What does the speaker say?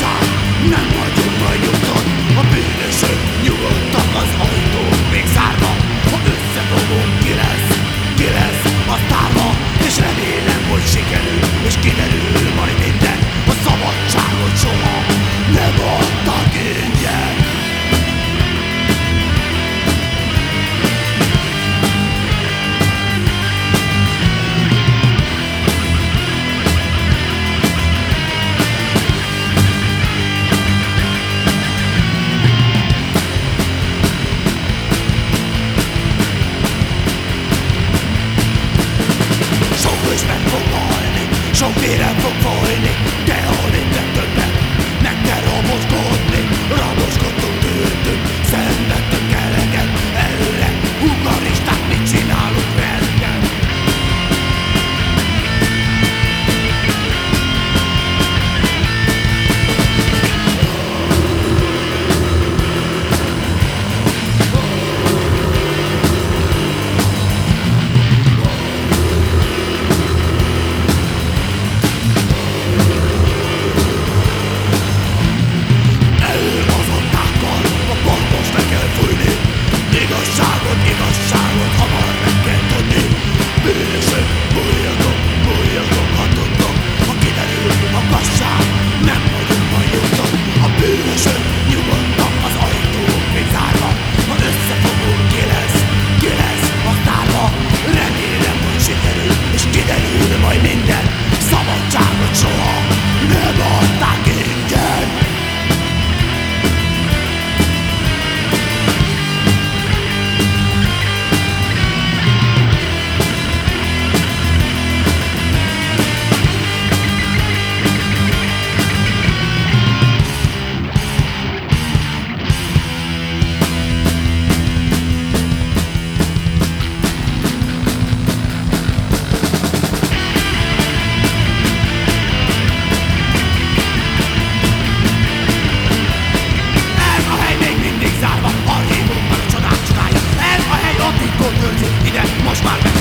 No. more. Show me that for falling down. Geschmack